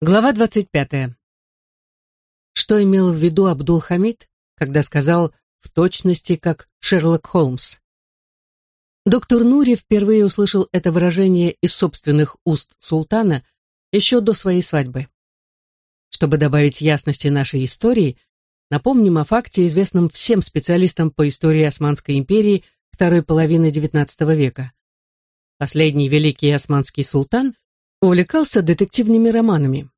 Глава 25. Что имел в виду Абдул-Хамид, когда сказал «в точности, как Шерлок Холмс»? Доктор Нури впервые услышал это выражение из собственных уст султана еще до своей свадьбы. Чтобы добавить ясности нашей истории, напомним о факте, известном всем специалистам по истории Османской империи второй половины XIX века. Последний великий османский султан – увлекался детективными романами.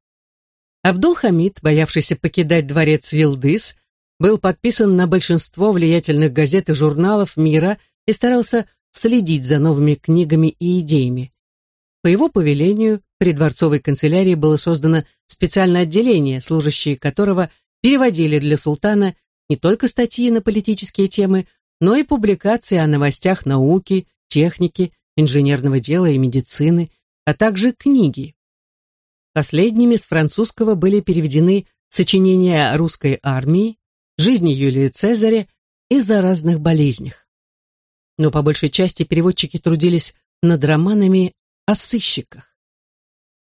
Абдул-Хамид, боявшийся покидать дворец Вилдыс, был подписан на большинство влиятельных газет и журналов мира и старался следить за новыми книгами и идеями. По его повелению при дворцовой канцелярии было создано специальное отделение, служащие которого переводили для султана не только статьи на политические темы, но и публикации о новостях науки, техники, инженерного дела и медицины, а также книги. Последними с французского были переведены сочинения о русской армии, жизни Юлии Цезаря и заразных болезнях. Но по большей части переводчики трудились над романами о сыщиках.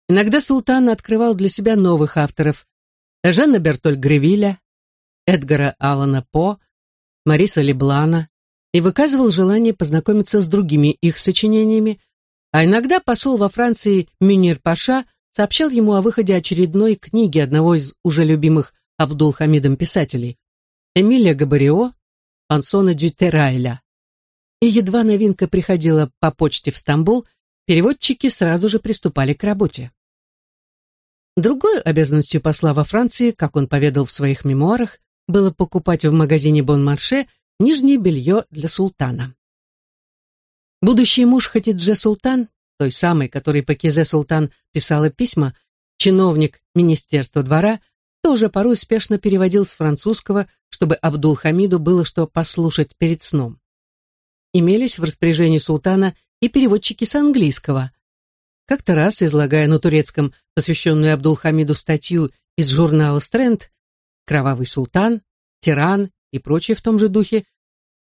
Иногда султан открывал для себя новых авторов Жанна Бертоль Гревиля, Эдгара Алана По, Мариса Леблана и выказывал желание познакомиться с другими их сочинениями, а иногда посол во Франции Мюнир Паша сообщал ему о выходе очередной книги одного из уже любимых Абдул-Хамидом писателей Эмилия Габарио, Ансона Дютерайля. И едва новинка приходила по почте в Стамбул, переводчики сразу же приступали к работе. Другой обязанностью посла во Франции, как он поведал в своих мемуарах, было покупать в магазине Бон-Марше нижнее белье для султана. Будущий муж Хатидже Султан, той самой, которой Пакизе Султан писала письма, чиновник Министерства двора, тоже порой успешно переводил с французского, чтобы Абдул-Хамиду было что послушать перед сном. Имелись в распоряжении султана и переводчики с английского. Как-то раз, излагая на турецком посвященную Абдул-Хамиду статью из журнала «Стрэнд», «Кровавый султан», «Тиран» и прочее в том же духе,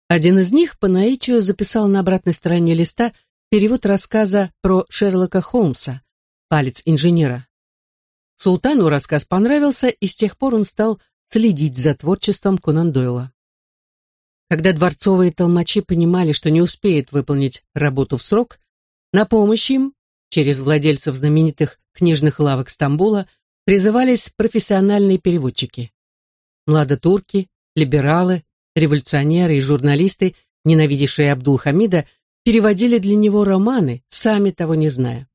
один из них по наитию записал на обратной стороне листа перевод рассказа про Шерлока Холмса «Палец инженера». Султану рассказ понравился, и с тех пор он стал следить за творчеством Конан Дойла. Когда дворцовые толмачи понимали, что не успеют выполнить работу в срок, на помощь им, через владельцев знаменитых книжных лавок Стамбула, призывались профессиональные переводчики. Младотурки, либералы, Революционеры и журналисты, ненавидевшие Абдул-Хамида, переводили для него романы, сами того не зная.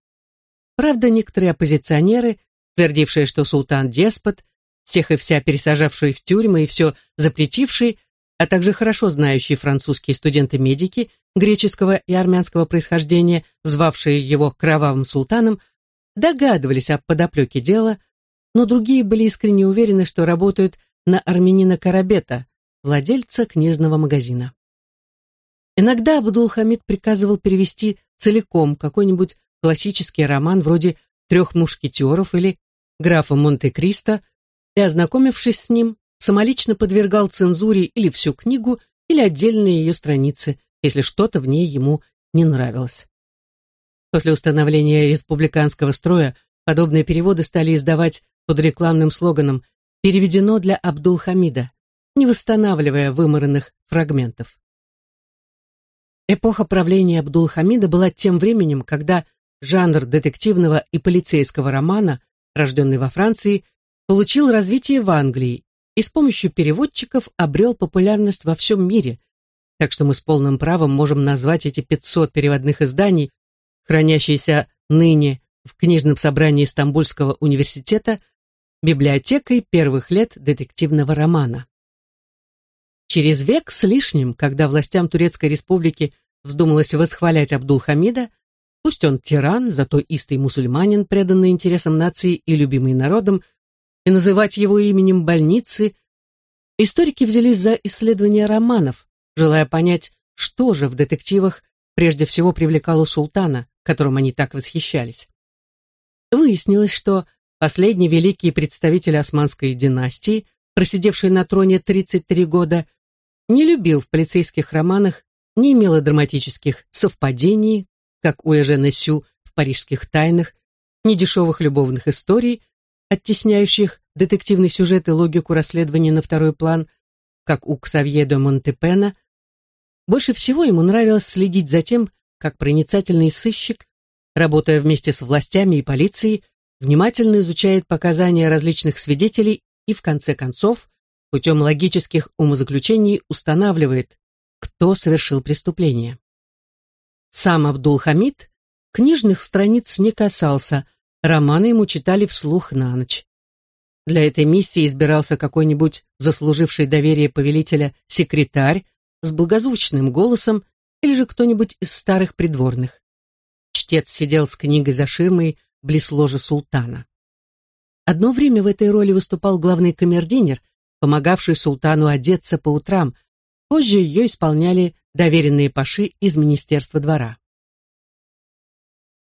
Правда, некоторые оппозиционеры, твердившие, что султан деспот, всех и вся пересажавший в тюрьмы и все запретивший, а также хорошо знающие французские студенты-медики греческого и армянского происхождения, звавшие его кровавым султаном, догадывались о подоплеке дела, но другие были искренне уверены, что работают на армянина Карабета, владельца книжного магазина. Иногда Абдул-Хамид приказывал перевести целиком какой-нибудь классический роман вроде «Трех мушкетеров» или «Графа Монте-Кристо», и, ознакомившись с ним, самолично подвергал цензуре или всю книгу, или отдельные ее страницы, если что-то в ней ему не нравилось. После установления республиканского строя подобные переводы стали издавать под рекламным слоганом «Переведено для Абдул-Хамида», не восстанавливая выморенных фрагментов. Эпоха правления Абдул-Хамида была тем временем, когда жанр детективного и полицейского романа, рожденный во Франции, получил развитие в Англии и с помощью переводчиков обрел популярность во всем мире, так что мы с полным правом можем назвать эти 500 переводных изданий, хранящиеся ныне в книжном собрании Стамбульского университета, библиотекой первых лет детективного романа. Через век с лишним, когда властям Турецкой республики вздумалось восхвалять Абдул-Хамида, пусть он тиран, зато истый мусульманин, преданный интересам нации и любимый народом, и называть его именем больницы, историки взялись за исследование романов, желая понять, что же в детективах прежде всего привлекало султана, которым они так восхищались. Выяснилось, что последний великий представитель османской династии, просидевший на троне 33 года, не любил в полицейских романах ни мелодраматических совпадений, как у Эжена Сю в «Парижских тайнах», ни дешевых любовных историй, оттесняющих детективный сюжет и логику расследования на второй план, как у Ксавье де Монтепена, больше всего ему нравилось следить за тем, как проницательный сыщик, работая вместе с властями и полицией, внимательно изучает показания различных свидетелей и, в конце концов, путем логических умозаключений устанавливает, кто совершил преступление. Сам Абдул-Хамид книжных страниц не касался, романы ему читали вслух на ночь. Для этой миссии избирался какой-нибудь заслуживший доверие повелителя секретарь с благозвучным голосом или же кто-нибудь из старых придворных. Чтец сидел с книгой за ширмой близ ложа султана. Одно время в этой роли выступал главный камердинер, помогавший султану одеться по утрам, позже ее исполняли доверенные паши из Министерства двора.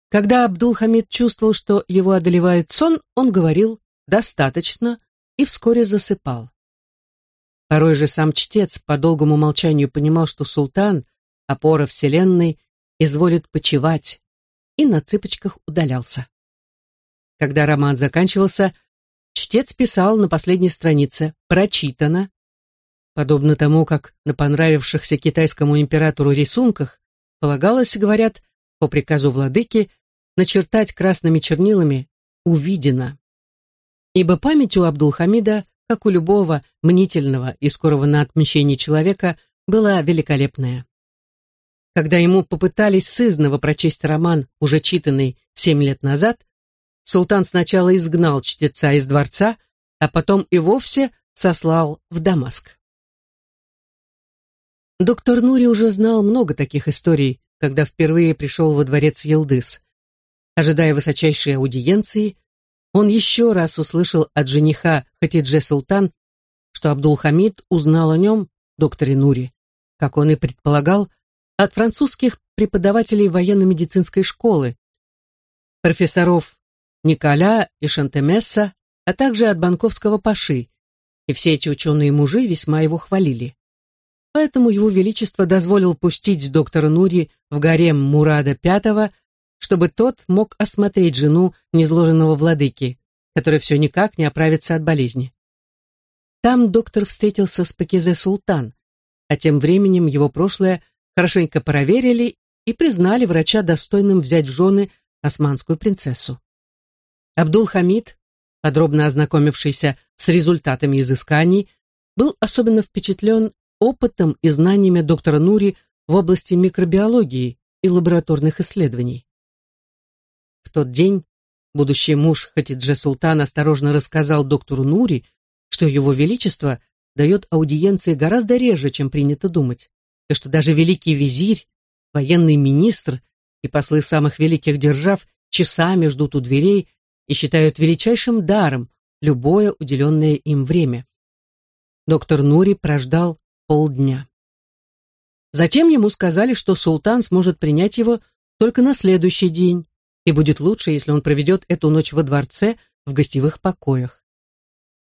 Когда Абдул-Хамид чувствовал, что его одолевает сон, он говорил «достаточно» и вскоре засыпал. Порой же сам чтец по долгому молчанию понимал, что султан, опора вселенной, изволит почевать, и на цыпочках удалялся. Когда роман заканчивался, чтец писал на последней странице «прочитано», подобно тому, как на понравившихся китайскому императору рисунках полагалось, говорят, по приказу владыки, начертать красными чернилами «увидено». Ибо память у Абдулхамида, как у любого мнительного и скорого на отмещение человека, была великолепная. Когда ему попытались сызново прочесть роман, уже читанный семь лет назад, султан сначала изгнал чтеца из дворца, а потом и вовсе сослал в Дамаск. Доктор Нури уже знал много таких историй, когда впервые пришел во дворец Елдыс. Ожидая высочайшей аудиенции, он еще раз услышал от жениха Хатидже Султан, что Абдул-Хамид узнал о нем, докторе Нури, как он и предполагал, от французских преподавателей военно-медицинской школы, профессоров Николя и Шантемесса, а также от банковского паши, и все эти ученые-мужи весьма его хвалили. Поэтому его величество дозволил пустить доктора Нури в гарем Мурада V, чтобы тот мог осмотреть жену незложенного владыки, который все никак не оправится от болезни. Там доктор встретился с Пакизе Султан, а тем временем его прошлое хорошенько проверили и признали врача достойным взять в жены османскую принцессу. Абдул-Хамид, подробно ознакомившийся с результатами изысканий, был особенно впечатлен опытом и знаниями доктора Нури в области микробиологии и лабораторных исследований. В тот день будущий муж Хатидже Султан осторожно рассказал доктору Нури, что его величество дает аудиенции гораздо реже, чем принято думать, и что даже великий визирь, военный министр и послы самых великих держав часами ждут у дверей и считают величайшим даром любое уделенное им время. Доктор Нури прождал полдня. Затем ему сказали, что султан сможет принять его только на следующий день, и будет лучше, если он проведет эту ночь во дворце в гостевых покоях.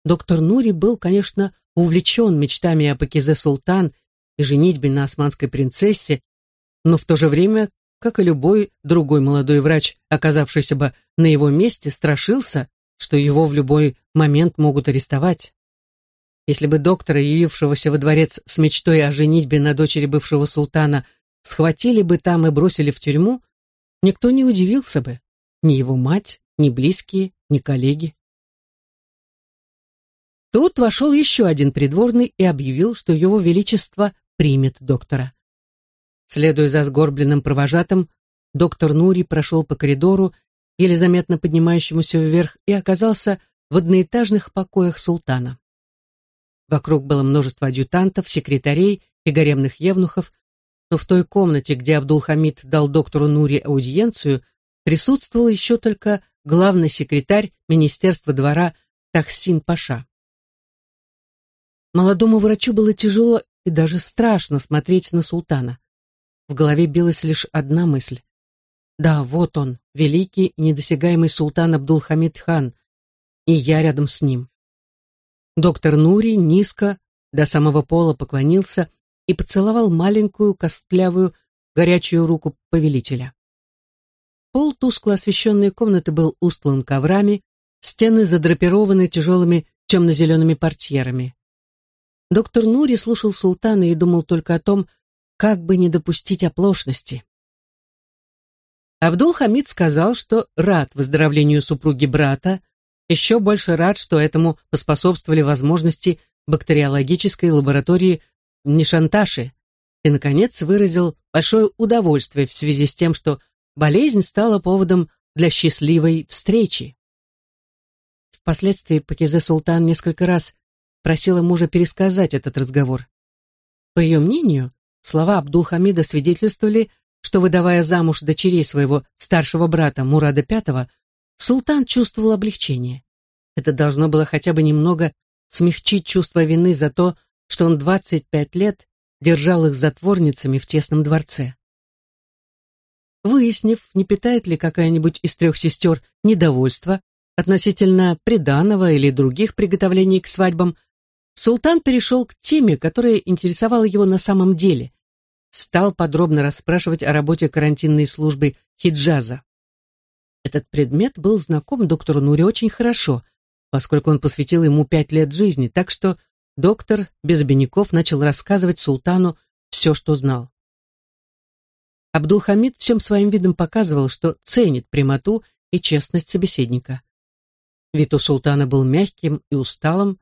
Доктор Нури был, конечно, увлечен мечтами о Пакизе Султан и женитьбе на османской принцессе, но в то же время, как и любой другой молодой врач, оказавшийся бы на его месте, страшился, что его в любой момент могут арестовать. Если бы доктора, явившегося во дворец с мечтой о женитьбе на дочери бывшего султана, схватили бы там и бросили в тюрьму, никто не удивился бы, ни его мать, ни близкие, ни коллеги. Тут вошел еще один придворный и объявил, что его величество примет доктора. Следуя за сгорбленным провожатым, доктор Нури прошел по коридору, еле заметно поднимающемуся вверх, и оказался в одноэтажных покоях султана. Вокруг было множество адъютантов, секретарей и гаремных евнухов, но в той комнате, где Абдул-Хамид дал доктору Нури аудиенцию, присутствовал еще только главный секретарь Министерства двора Тахсин Паша. Молодому врачу было тяжело и даже страшно смотреть на султана. В голове билась лишь одна мысль. Да, вот он, великий недосягаемый султан Абдул-Хамид хан, и я рядом с ним. Доктор Нури низко до самого пола поклонился и поцеловал маленькую, костлявую, горячую руку повелителя. Пол тускло освещенной комнаты был устлан коврами, Стены задрапированы тяжелыми темно-зелеными портьерами. Доктор Нури слушал султана и думал только о том, как бы не допустить оплошности. Абдул-Хамид сказал, что рад выздоровлению супруги брата, еще больше рад, что этому поспособствовали возможности бактериологической лаборатории в и, наконец, выразил большое удовольствие в связи с тем, что болезнь стала поводом для счастливой встречи. Впоследствии Пакизе Султан несколько раз просила мужа пересказать этот разговор. По ее мнению, слова Абдул-Хамида свидетельствовали что, выдавая замуж дочерей своего старшего брата Мурада V, султан чувствовал облегчение. Это должно было хотя бы немного смягчить чувство вины за то, что он 25 лет держал их затворницами в тесном дворце. Выяснив, не питает ли какая-нибудь из трех сестер недовольства относительно приданого или других приготовлений к свадьбам, султан перешел к теме, которая интересовала его на самом деле, стал подробно расспрашивать о работе карантинной службы Хиджаза. Этот предмет был знаком доктору Нуре очень хорошо, поскольку он посвятил ему пять лет жизни, так что доктор без обиняков начал рассказывать султану все, что знал. Абдулхамид всем своим видом показывал, что ценит прямоту и честность собеседника. Вид у султана был мягким и усталым,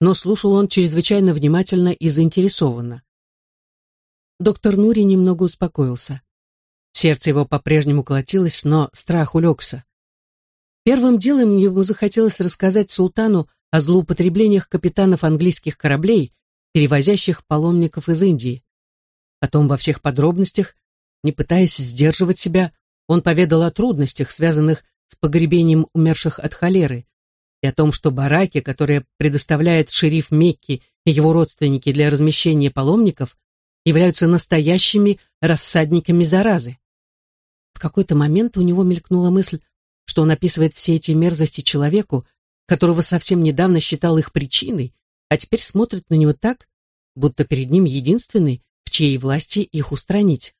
но слушал он чрезвычайно внимательно и заинтересованно доктор Нури немного успокоился. Сердце его по-прежнему колотилось, но страх улегся. Первым делом ему захотелось рассказать султану о злоупотреблениях капитанов английских кораблей, перевозящих паломников из Индии. Потом во всех подробностях, не пытаясь сдерживать себя, он поведал о трудностях, связанных с погребением умерших от холеры, и о том, что бараки, которые предоставляет шериф Мекки и его родственники для размещения паломников, являются настоящими рассадниками заразы. В какой-то момент у него мелькнула мысль, что он описывает все эти мерзости человеку, которого совсем недавно считал их причиной, а теперь смотрит на него так, будто перед ним единственный, в чьей власти их устранить.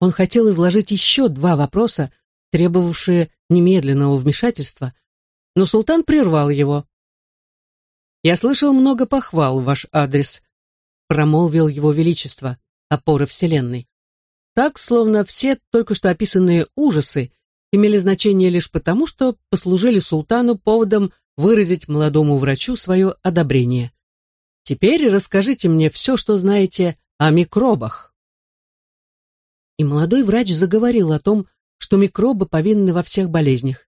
Он хотел изложить еще два вопроса, требовавшие немедленного вмешательства, но султан прервал его. «Я слышал много похвал в ваш адрес, промолвил его величество, опора вселенной. Так, словно все только что описанные ужасы имели значение лишь потому, что послужили султану поводом выразить молодому врачу свое одобрение. Теперь расскажите мне все, что знаете о микробах. И молодой врач заговорил о том, что микробы повинны во всех болезнях.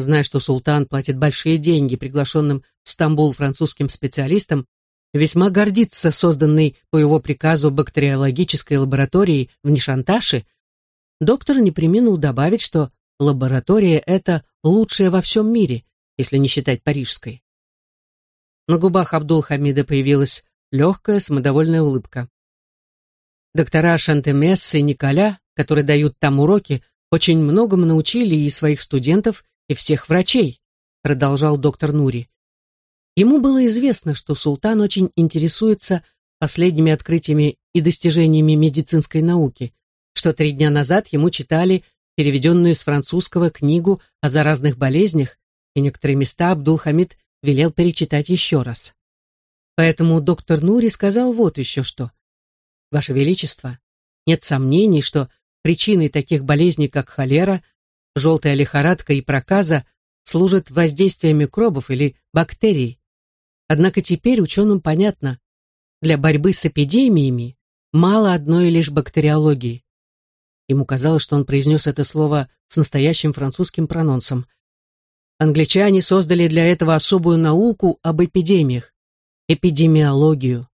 Зная, что султан платит большие деньги приглашенным в Стамбул французским специалистам, весьма гордится созданной по его приказу бактериологической лабораторией в Нишанташе, доктор не применил добавить, что лаборатория эта лучшая во всем мире, если не считать парижской. На губах Абдул-Хамида появилась легкая, самодовольная улыбка. Доктора Шантемес и Николя, которые дают там уроки, очень многому научили и своих студентов, и всех врачей, продолжал доктор Нури. Ему было известно, что султан очень интересуется последними открытиями и достижениями медицинской науки, что три дня назад ему читали переведенную с французского книгу о заразных болезнях, и некоторые места Абдул-Хамид велел перечитать еще раз. Поэтому доктор Нури сказал вот еще что. «Ваше Величество, нет сомнений, что причиной таких болезней, как холера, желтая лихорадка и проказа, служит воздействие микробов или бактерий, Однако теперь ученым понятно, для борьбы с эпидемиями мало одной лишь бактериологии. Ему казалось, что он произнес это слово с настоящим французским прононсом. Англичане создали для этого особую науку об эпидемиях – эпидемиологию.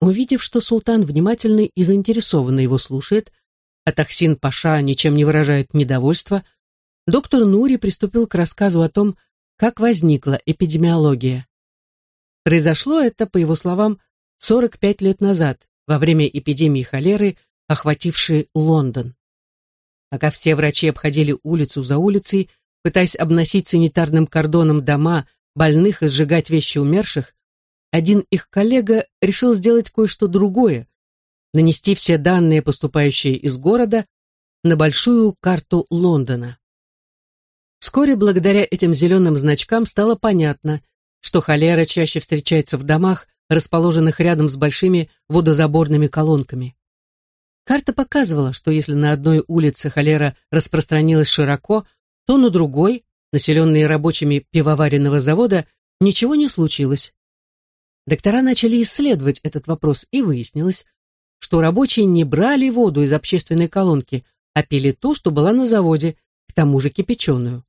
Увидев, что султан внимательно и заинтересованно его слушает, а Тахсин Паша ничем не выражает недовольства, доктор Нури приступил к рассказу о том, как возникла эпидемиология. Произошло это, по его словам, 45 лет назад, во время эпидемии холеры, охватившей Лондон. Пока все врачи обходили улицу за улицей, пытаясь обносить санитарным кордоном дома больных и сжигать вещи умерших, один их коллега решил сделать кое-что другое, нанести все данные, поступающие из города, на большую карту Лондона. Вскоре благодаря этим зеленым значкам стало понятно, что холера чаще встречается в домах, расположенных рядом с большими водозаборными колонками. Карта показывала, что если на одной улице холера распространилась широко, то на другой, населенной рабочими пивоваренного завода, ничего не случилось. Доктора начали исследовать этот вопрос, и выяснилось, что рабочие не брали воду из общественной колонки, а пили ту, что была на заводе, к тому же кипяченую.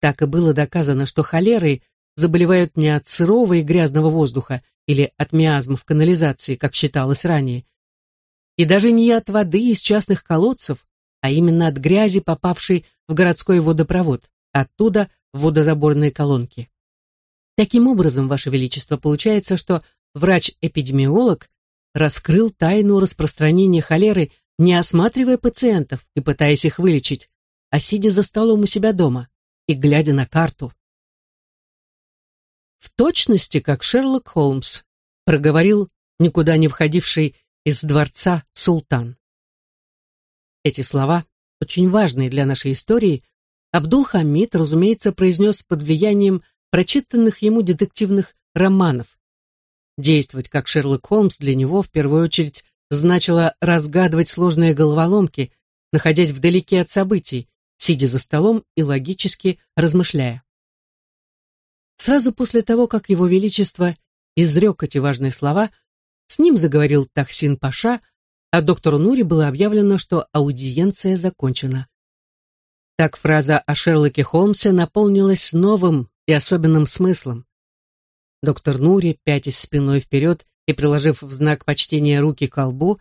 Так и было доказано, что холерой заболевают не от сырого и грязного воздуха или от миазм в канализации, как считалось ранее, и даже не от воды из частных колодцев, а именно от грязи, попавшей в городской водопровод, оттуда в водозаборные колонки. Таким образом, Ваше Величество, получается, что врач-эпидемиолог раскрыл тайну распространения холеры, не осматривая пациентов и пытаясь их вылечить, а сидя за столом у себя дома и глядя на карту. В точности, как Шерлок Холмс, проговорил никуда не входивший из дворца султан. Эти слова, очень важные для нашей истории, Абдул-Хамид, разумеется, произнес под влиянием прочитанных ему детективных романов. Действовать как Шерлок Холмс для него в первую очередь значило разгадывать сложные головоломки, находясь вдалеке от событий, сидя за столом и логически размышляя. Сразу после того, как его величество изрек эти важные слова, с ним заговорил Тахсин Паша, а доктору Нури было объявлено, что аудиенция закончена. Так фраза о Шерлоке Холмсе наполнилась новым, и особенным смыслом. Доктор Нури, пятясь спиной вперед и приложив в знак почтения руки к колбу,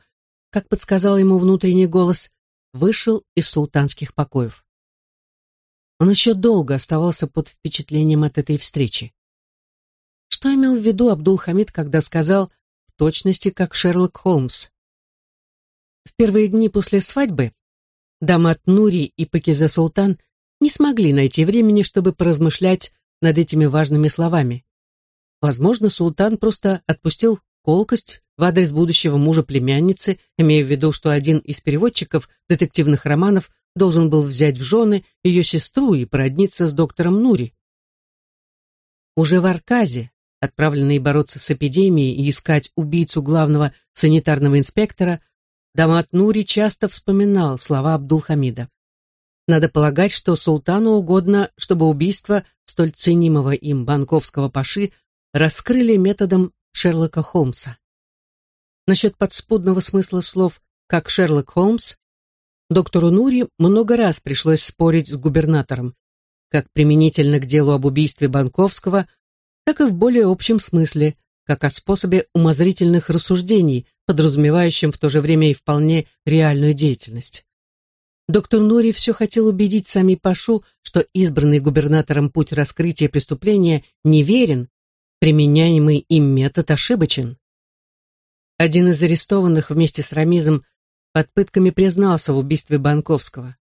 как подсказал ему внутренний голос, вышел из султанских покоев. Он еще долго оставался под впечатлением от этой встречи. Что имел в виду Абдул-Хамид, когда сказал в точности, как Шерлок Холмс? В первые дни после свадьбы Дамат Нури и Пакиза Султан не смогли найти времени, чтобы поразмышлять над этими важными словами. Возможно, султан просто отпустил колкость в адрес будущего мужа племянницы, имея в виду, что один из переводчиков детективных романов должен был взять в жены ее сестру и породниться с доктором Нури. Уже в Арказе, отправленный бороться с эпидемией и искать убийцу главного санитарного инспектора, Дамат Нури часто вспоминал слова Абдулхамида. Надо полагать, что султану угодно, чтобы убийство столь ценимого им банковского паши раскрыли методом Шерлока Холмса. Насчет подспудного смысла слов «как Шерлок Холмс» доктору Нури много раз пришлось спорить с губернатором, как применительно к делу об убийстве Банковского, так и в более общем смысле, как о способе умозрительных рассуждений, подразумевающем в то же время и вполне реальную деятельность. Доктор Нури все хотел убедить сами Пашу, что избранный губернатором путь раскрытия преступления неверен, применяемый им метод ошибочен. Один из арестованных вместе с Рамизом под пытками признался в убийстве Банковского.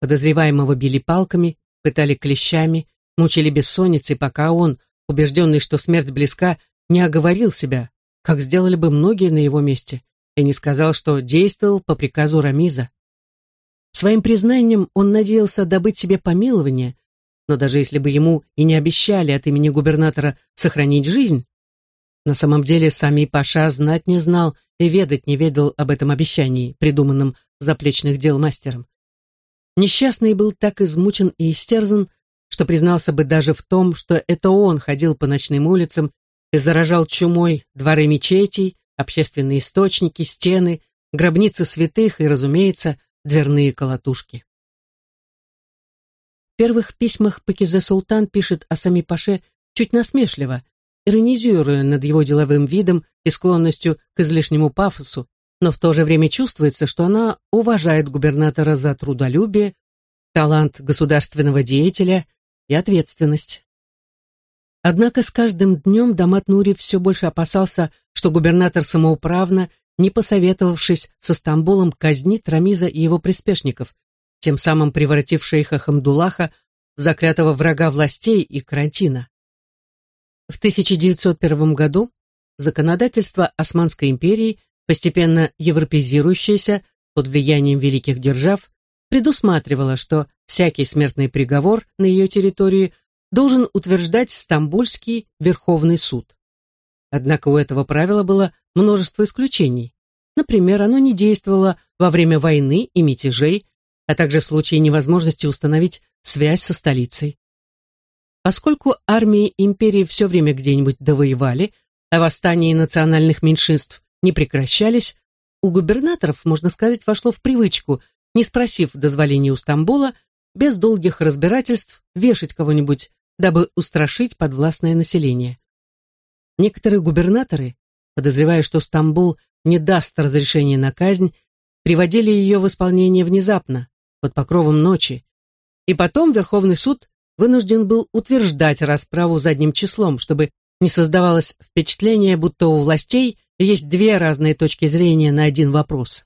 Подозреваемого били палками, пытали клещами, мучили бессонницей, пока он, убежденный, что смерть близка, не оговорил себя, как сделали бы многие на его месте, и не сказал, что действовал по приказу Рамиза. Своим признанием он надеялся добыть себе помилование, но даже если бы ему и не обещали от имени губернатора сохранить жизнь, на самом деле сами Паша знать не знал и ведать не ведал об этом обещании, придуманном заплечных дел мастером. Несчастный был так измучен и истерзан, что признался бы даже в том, что это он ходил по ночным улицам и заражал чумой дворы мечетей, общественные источники, стены, гробницы святых и, разумеется, дверные колотушки. Первых письмах Пакизе Султан пишет о Сами Паше чуть насмешливо, иронизируя над его деловым видом и склонностью к излишнему пафосу, но в то же время чувствуется, что она уважает губернатора за трудолюбие, талант государственного деятеля и ответственность. Однако с каждым днем Дамат Нури все больше опасался, что губернатор самоуправно не посоветовавшись со Стамбулом, казнит Рамиза и его приспешников, тем самым превратив шейха Хамдулаха в заклятого врага властей и карантина. В 1901 году законодательство Османской империи, постепенно европезирующееся под влиянием великих держав, предусматривала, что всякий смертный приговор на ее территории должен утверждать Стамбульский Верховный суд. Однако у этого правила было множество исключений. Например, оно не действовало во время войны и мятежей, а также в случае невозможности установить связь со столицей. Поскольку армии империи все время где-нибудь довоевали, а восстания национальных меньшинств не прекращались, у губернаторов, можно сказать, вошло в привычку, не спросив дозволения у Стамбула, без долгих разбирательств вешать кого-нибудь, дабы устрашить подвластное население. Некоторые губернаторы, подозревая, что Стамбул не даст разрешения на казнь, приводили ее в исполнение внезапно, под покровом ночи, и потом Верховный суд вынужден был утверждать расправу задним числом, чтобы не создавалось впечатление, будто у властей есть две разные точки зрения на один вопрос.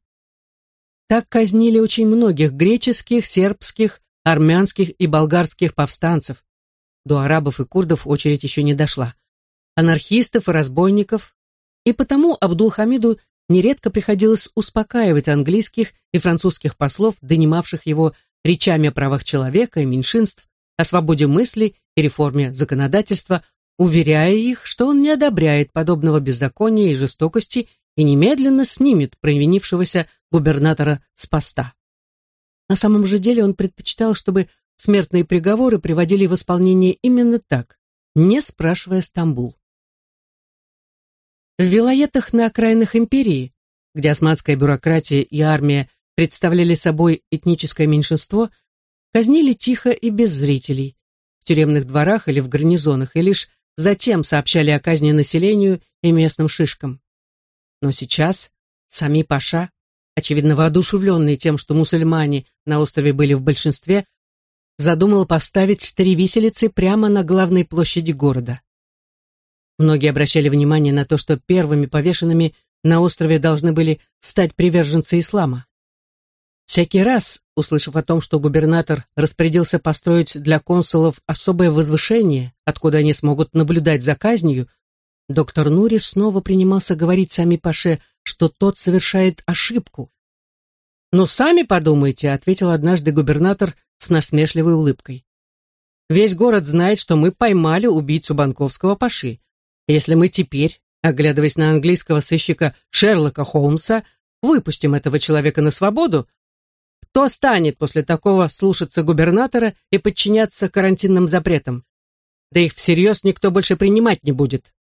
Так казнили очень многих греческих, сербских, армянских и болгарских повстанцев. До арабов и курдов очередь еще не дошла. Анархистов и разбойников. И потому Абдул-Хамиду нередко приходилось успокаивать английских и французских послов, донимавших его речами о правах человека и меньшинств, о свободе мысли и реформе законодательства, уверяя их, что он не одобряет подобного беззакония и жестокости и немедленно снимет провинившегося губернатора с поста. На самом же деле он предпочитал, чтобы смертные приговоры приводили в исполнение именно так, не спрашивая Стамбул. В вилоетах на окраинах империи, где османская бюрократия и армия представляли собой этническое меньшинство, казнили тихо и без зрителей, в тюремных дворах или в гарнизонах, и лишь затем сообщали о казни населению и местным шишкам. Но сейчас сами Паша, очевидно воодушевленный тем, что мусульмане на острове были в большинстве, задумал поставить три виселицы прямо на главной площади города. Многие обращали внимание на то, что первыми повешенными на острове должны были стать приверженцы ислама. Всякий раз, услышав о том, что губернатор распорядился построить для консулов особое возвышение, откуда они смогут наблюдать за казнью, доктор Нури снова принимался говорить сами Паше, что тот совершает ошибку. «Ну, сами подумайте», — ответил однажды губернатор с насмешливой улыбкой. «Весь город знает, что мы поймали убийцу банковского Паши. Если мы теперь, оглядываясь на английского сыщика Шерлока Холмса, выпустим этого человека на свободу, кто станет после такого слушаться губернатора и подчиняться карантинным запретам? Да их всерьез никто больше принимать не будет.